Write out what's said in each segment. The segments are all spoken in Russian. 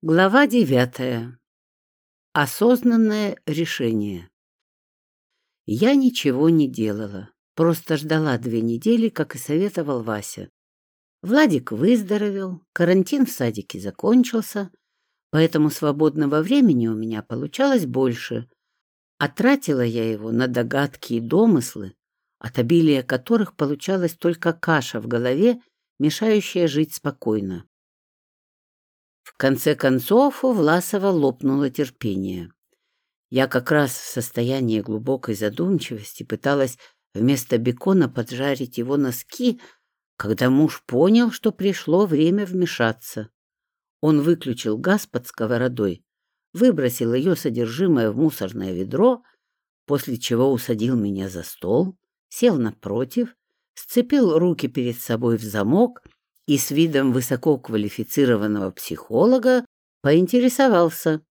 Глава девятая. Осознанное решение. Я ничего не делала, просто ждала две недели, как и советовал Вася. Владик выздоровел, карантин в садике закончился, поэтому свободного времени у меня получалось больше, а тратила я его на догадки и домыслы, от обилия которых получалась только каша в голове, мешающая жить спокойно. В конце концов у Власова лопнуло терпение. Я как раз в состоянии глубокой задумчивости пыталась вместо бекона поджарить его носки, когда муж понял, что пришло время вмешаться. Он выключил газ под сковородой, выбросил ее содержимое в мусорное ведро, после чего усадил меня за стол, сел напротив, сцепил руки перед собой в замок — и с видом высококвалифицированного психолога поинтересовался,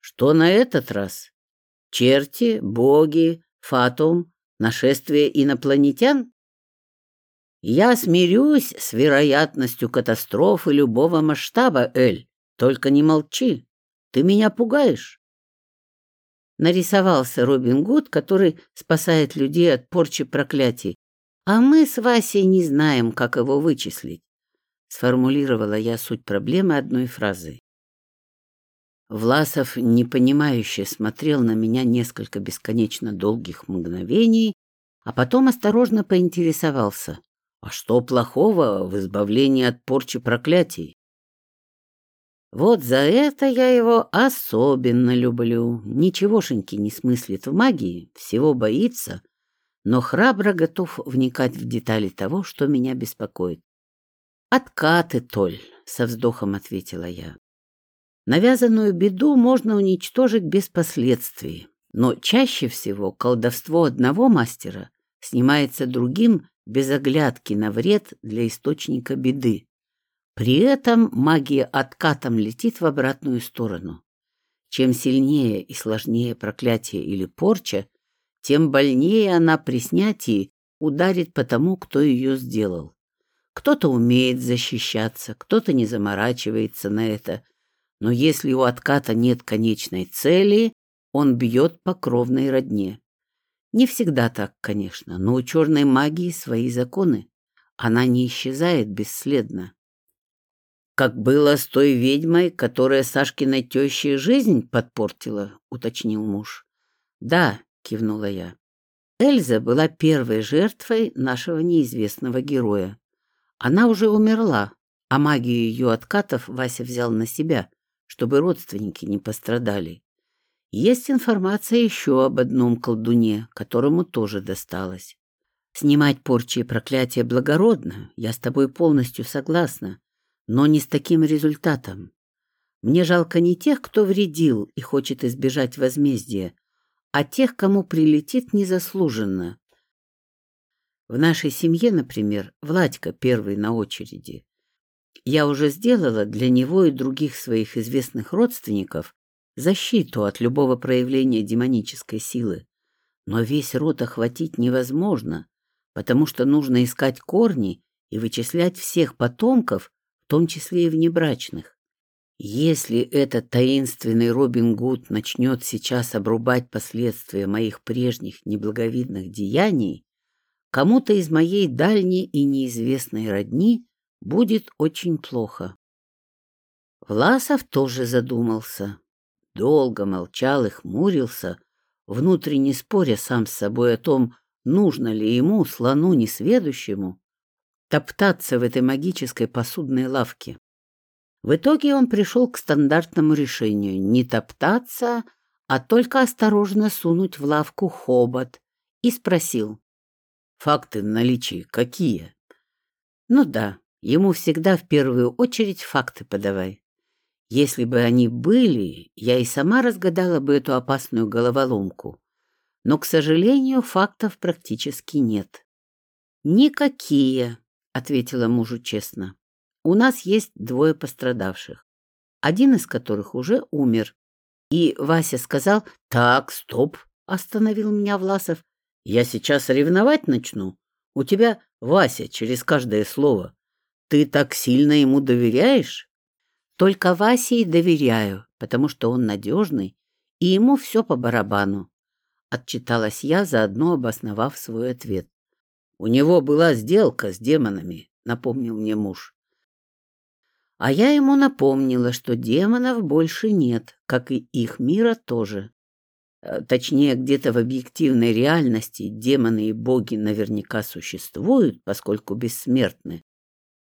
что на этот раз? Черти, боги, фатум, нашествие инопланетян? Я смирюсь с вероятностью катастрофы любого масштаба, Эль. Только не молчи. Ты меня пугаешь. Нарисовался Робин Гуд, который спасает людей от порчи проклятий. А мы с Васей не знаем, как его вычислить. Сформулировала я суть проблемы одной фразой. Власов непонимающе смотрел на меня несколько бесконечно долгих мгновений, а потом осторожно поинтересовался. А что плохого в избавлении от порчи проклятий? Вот за это я его особенно люблю. Ничегошеньки не смыслит в магии, всего боится, но храбро готов вникать в детали того, что меня беспокоит. «Откаты, Толь», — со вздохом ответила я. «Навязанную беду можно уничтожить без последствий, но чаще всего колдовство одного мастера снимается другим без оглядки на вред для источника беды. При этом магия откатом летит в обратную сторону. Чем сильнее и сложнее проклятие или порча, тем больнее она при снятии ударит по тому, кто ее сделал. Кто-то умеет защищаться, кто-то не заморачивается на это. Но если у отката нет конечной цели, он бьет по кровной родне. Не всегда так, конечно, но у черной магии свои законы. Она не исчезает бесследно. «Как было с той ведьмой, которая Сашкиной теще жизнь подпортила», — уточнил муж. «Да», — кивнула я. Эльза была первой жертвой нашего неизвестного героя. Она уже умерла, а магию ее откатов Вася взял на себя, чтобы родственники не пострадали. Есть информация еще об одном колдуне, которому тоже досталось. Снимать порчи и проклятия благородно, я с тобой полностью согласна, но не с таким результатом. Мне жалко не тех, кто вредил и хочет избежать возмездия, а тех, кому прилетит незаслуженно, в нашей семье, например, Владька первый на очереди. Я уже сделала для него и других своих известных родственников защиту от любого проявления демонической силы. Но весь род охватить невозможно, потому что нужно искать корни и вычислять всех потомков, в том числе и внебрачных. Если этот таинственный Робин Гуд начнет сейчас обрубать последствия моих прежних неблаговидных деяний, Кому-то из моей дальней и неизвестной родни будет очень плохо. Власов тоже задумался. Долго молчал и хмурился, внутренне споря сам с собой о том, нужно ли ему, слону несведущему, топтаться в этой магической посудной лавке. В итоге он пришел к стандартному решению не топтаться, а только осторожно сунуть в лавку хобот и спросил, Факты в наличии какие? Ну да, ему всегда в первую очередь факты подавай. Если бы они были, я и сама разгадала бы эту опасную головоломку. Но, к сожалению, фактов практически нет. «Никакие», — ответила мужу честно. «У нас есть двое пострадавших, один из которых уже умер». И Вася сказал, «Так, стоп», — остановил меня Власов. Я сейчас ревновать начну. У тебя Вася через каждое слово. Ты так сильно ему доверяешь? Только Васе и доверяю, потому что он надежный, и ему все по барабану. Отчиталась я, заодно обосновав свой ответ. У него была сделка с демонами, напомнил мне муж. А я ему напомнила, что демонов больше нет, как и их мира тоже. Э, точнее, где-то в объективной реальности демоны и боги наверняка существуют, поскольку бессмертны.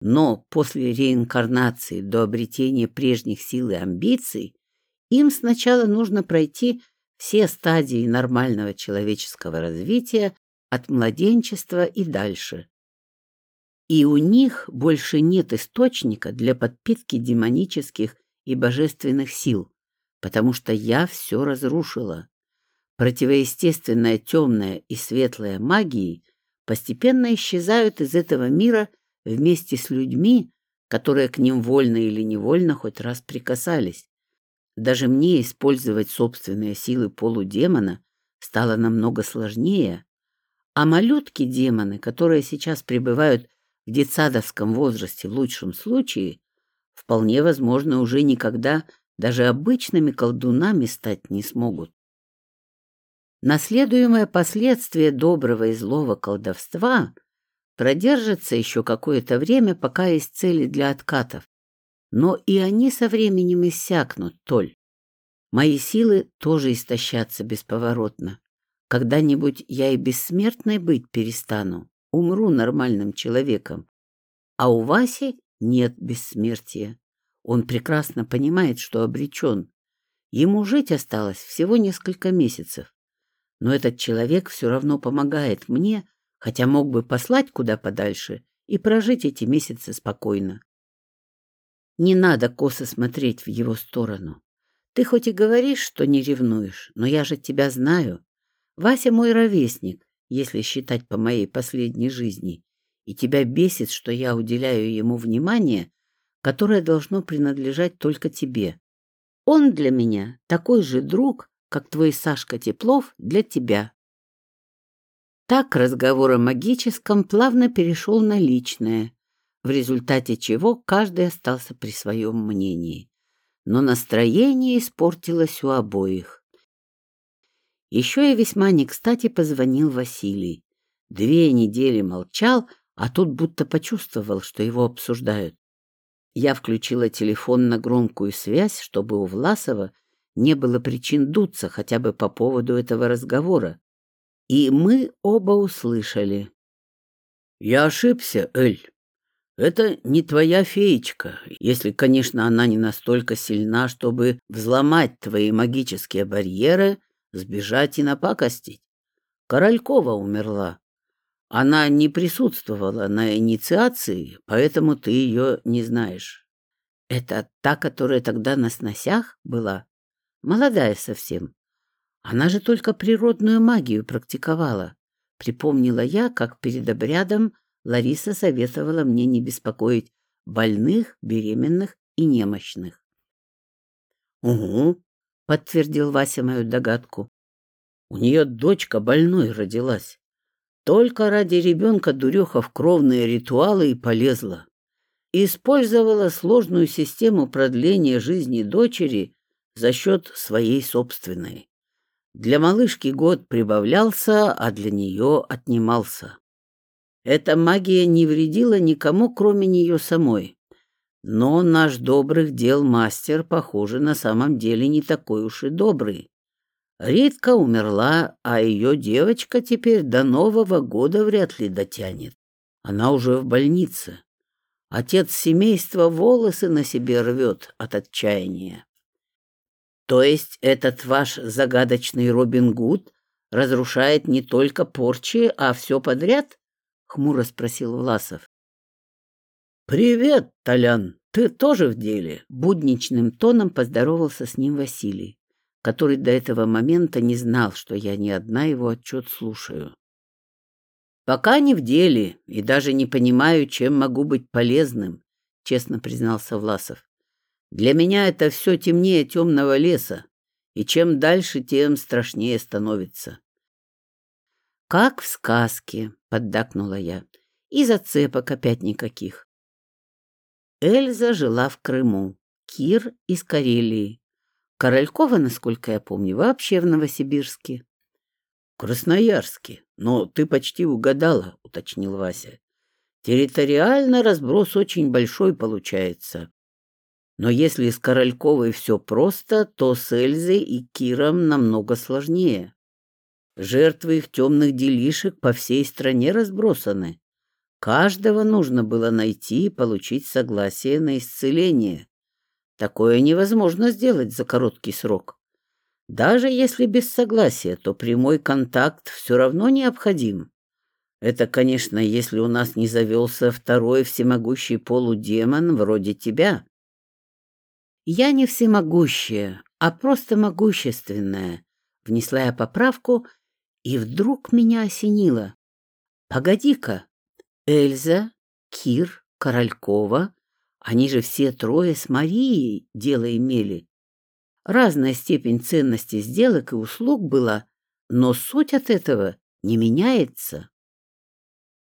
Но после реинкарнации до обретения прежних сил и амбиций им сначала нужно пройти все стадии нормального человеческого развития от младенчества и дальше. И у них больше нет источника для подпитки демонических и божественных сил, потому что я все разрушила. Противоестественная темная и светлая магии постепенно исчезают из этого мира вместе с людьми, которые к ним вольно или невольно хоть раз прикасались. Даже мне использовать собственные силы полудемона стало намного сложнее, а малютки-демоны, которые сейчас пребывают в детсадовском возрасте в лучшем случае, вполне возможно уже никогда даже обычными колдунами стать не смогут. Наследуемое последствие доброго и злого колдовства продержится еще какое-то время, пока есть цели для откатов. Но и они со временем иссякнут, Толь. Мои силы тоже истощатся бесповоротно. Когда-нибудь я и бессмертной быть перестану, умру нормальным человеком. А у Васи нет бессмертия. Он прекрасно понимает, что обречен. Ему жить осталось всего несколько месяцев. Но этот человек все равно помогает мне, хотя мог бы послать куда подальше и прожить эти месяцы спокойно. Не надо косо смотреть в его сторону. Ты хоть и говоришь, что не ревнуешь, но я же тебя знаю. Вася мой ровесник, если считать по моей последней жизни, и тебя бесит, что я уделяю ему внимание, которое должно принадлежать только тебе. Он для меня такой же друг, как твой Сашка Теплов для тебя. Так разговор о магическом плавно перешел на личное, в результате чего каждый остался при своем мнении. Но настроение испортилось у обоих. Еще и весьма не кстати позвонил Василий. Две недели молчал, а тут будто почувствовал, что его обсуждают. Я включила телефон на громкую связь, чтобы у Власова не было причин дуться хотя бы по поводу этого разговора. И мы оба услышали. «Я ошибся, Эль. Это не твоя феечка, если, конечно, она не настолько сильна, чтобы взломать твои магические барьеры, сбежать и напакостить. Королькова умерла. Она не присутствовала на инициации, поэтому ты ее не знаешь. Это та, которая тогда на сносях была? Молодая совсем. Она же только природную магию практиковала. Припомнила я, как перед обрядом Лариса советовала мне не беспокоить больных, беременных и немощных. — Угу, — подтвердил Вася мою догадку. У нее дочка больной родилась. Только ради ребенка дуреха в кровные ритуалы и полезла. Использовала сложную систему продления жизни дочери за счет своей собственной. Для малышки год прибавлялся, а для нее отнимался. Эта магия не вредила никому, кроме нее самой. Но наш добрых дел мастер, похоже, на самом деле не такой уж и добрый. Ритка умерла, а ее девочка теперь до Нового года вряд ли дотянет. Она уже в больнице. Отец семейства волосы на себе рвет от отчаяния. То есть этот ваш загадочный Робин Гуд разрушает не только порчи, а все подряд? Хмуро спросил Власов. Привет, Толян, ты тоже в деле? Будничным тоном поздоровался с ним Василий, который до этого момента не знал, что я не одна его отчет слушаю. Пока не в деле и даже не понимаю, чем могу быть полезным, честно признался Власов. Для меня это все темнее темного леса, и чем дальше, тем страшнее становится. «Как в сказке», — поддакнула я, — «и зацепок опять никаких». Эльза жила в Крыму, Кир из Карелии. Королькова, насколько я помню, вообще в Новосибирске. — Красноярске. Но ты почти угадала, — уточнил Вася. Территориально разброс очень большой получается. Но если с Корольковой все просто, то с Эльзой и Киром намного сложнее. Жертвы их темных делишек по всей стране разбросаны. Каждого нужно было найти и получить согласие на исцеление. Такое невозможно сделать за короткий срок. Даже если без согласия, то прямой контакт все равно необходим. Это, конечно, если у нас не завелся второй всемогущий полудемон вроде тебя. Я не всемогущая, а просто могущественная, внесла я поправку, и вдруг меня осенило. Погоди-ка, Эльза, Кир, Королькова, они же все трое с Марией дело имели. Разная степень ценности сделок и услуг была, но суть от этого не меняется.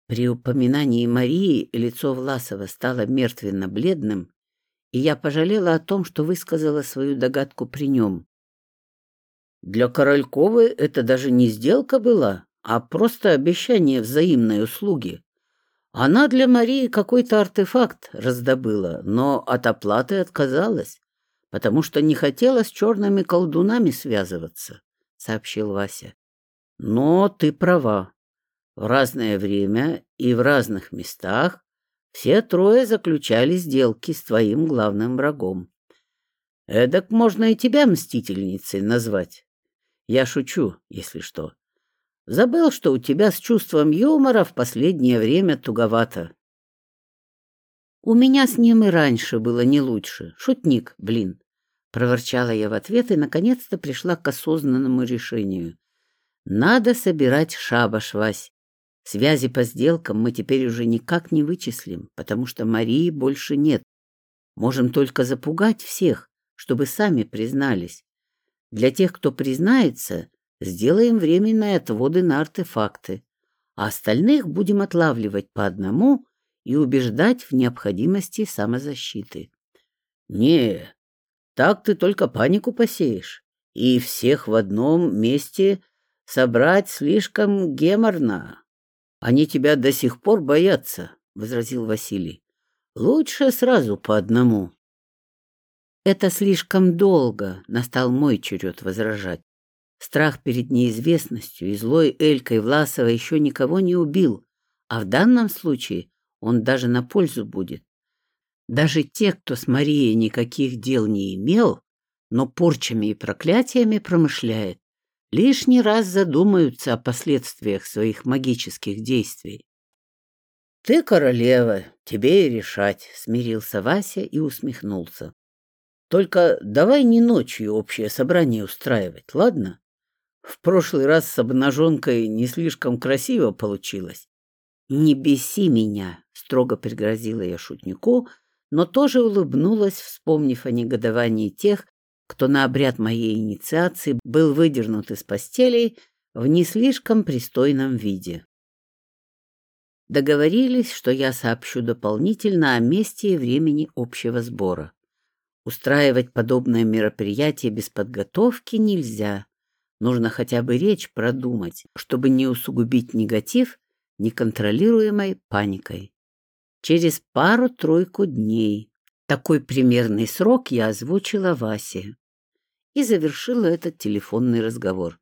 При упоминании Марии лицо Власова стало мертвенно-бледным, и я пожалела о том, что высказала свою догадку при нем. Для Корольковой это даже не сделка была, а просто обещание взаимной услуги. Она для Марии какой-то артефакт раздобыла, но от оплаты отказалась, потому что не хотела с черными колдунами связываться, — сообщил Вася. Но ты права. В разное время и в разных местах все трое заключали сделки с твоим главным врагом. Эдак можно и тебя мстительницей назвать. Я шучу, если что. Забыл, что у тебя с чувством юмора в последнее время туговато. У меня с ним и раньше было не лучше. Шутник, блин. Проворчала я в ответ и, наконец-то, пришла к осознанному решению. Надо собирать шабаш, Вась. Связи по сделкам мы теперь уже никак не вычислим, потому что Марии больше нет. Можем только запугать всех, чтобы сами признались. Для тех, кто признается, сделаем временные отводы на артефакты, а остальных будем отлавливать по одному и убеждать в необходимости самозащиты. Не, так ты только панику посеешь, и всех в одном месте собрать слишком геморно. Они тебя до сих пор боятся, — возразил Василий. Лучше сразу по одному. Это слишком долго, — настал мой черед возражать. Страх перед неизвестностью и злой Элькой Власова еще никого не убил, а в данном случае он даже на пользу будет. Даже те, кто с Марией никаких дел не имел, но порчами и проклятиями промышляет, лишний раз задумаются о последствиях своих магических действий. — Ты королева, тебе и решать, — смирился Вася и усмехнулся. — Только давай не ночью общее собрание устраивать, ладно? В прошлый раз с обнаженкой не слишком красиво получилось. — Не беси меня, — строго пригрозила я шутнику, но тоже улыбнулась, вспомнив о негодовании тех, кто на обряд моей инициации был выдернут из постелей в не слишком пристойном виде. Договорились, что я сообщу дополнительно о месте и времени общего сбора. Устраивать подобное мероприятие без подготовки нельзя. Нужно хотя бы речь продумать, чтобы не усугубить негатив неконтролируемой паникой. Через пару-тройку дней такой примерный срок я озвучила Васе и завершила этот телефонный разговор.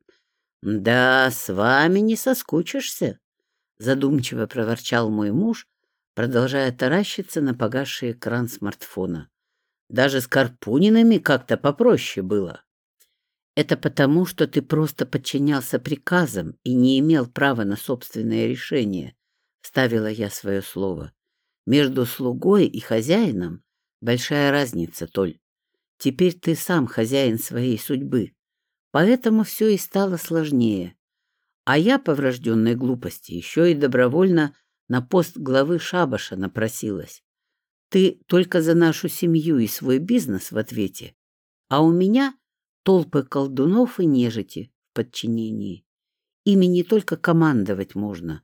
«Да, с вами не соскучишься», — задумчиво проворчал мой муж, продолжая таращиться на погасший экран смартфона. «Даже с Карпунинами как-то попроще было». «Это потому, что ты просто подчинялся приказам и не имел права на собственное решение», — ставила я свое слово. «Между слугой и хозяином Большая разница, Толь. Теперь ты сам хозяин своей судьбы. Поэтому все и стало сложнее. А я, по врожденной глупости, еще и добровольно на пост главы шабаша напросилась. Ты только за нашу семью и свой бизнес в ответе, а у меня толпы колдунов и нежити в подчинении. Ими не только командовать можно,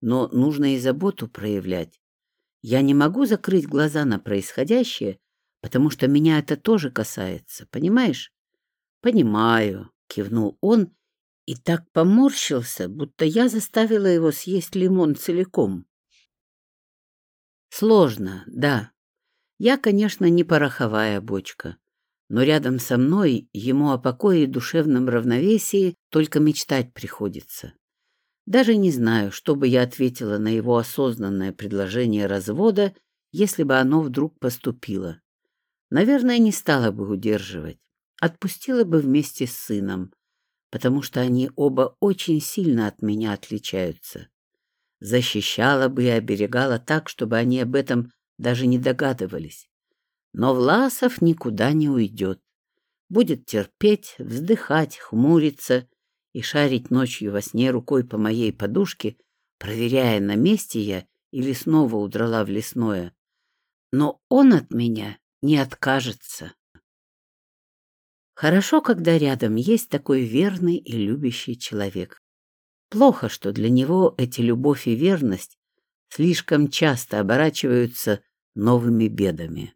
но нужно и заботу проявлять. Я не могу закрыть глаза на происходящее, потому что меня это тоже касается, понимаешь? Понимаю, кивнул он и так поморщился, будто я заставила его съесть лимон целиком. Сложно, да. Я, конечно, не пороховая бочка, но рядом со мной ему о покое и душевном равновесии только мечтать приходится. Даже не знаю, что бы я ответила на его осознанное предложение развода, если бы оно вдруг поступило. Наверное, не стала бы удерживать, отпустила бы вместе с сыном, потому что они оба очень сильно от меня отличаются. Защищала бы и оберегала так, чтобы они об этом даже не догадывались. Но Власов никуда не уйдет. Будет терпеть, вздыхать, хмуриться и шарить ночью во сне рукой по моей подушке, проверяя, на месте я или снова удрала в лесное. Но он от меня не откажется. Хорошо, когда рядом есть такой верный и любящий человек. Плохо, что для него эти любовь и верность слишком часто оборачиваются новыми бедами.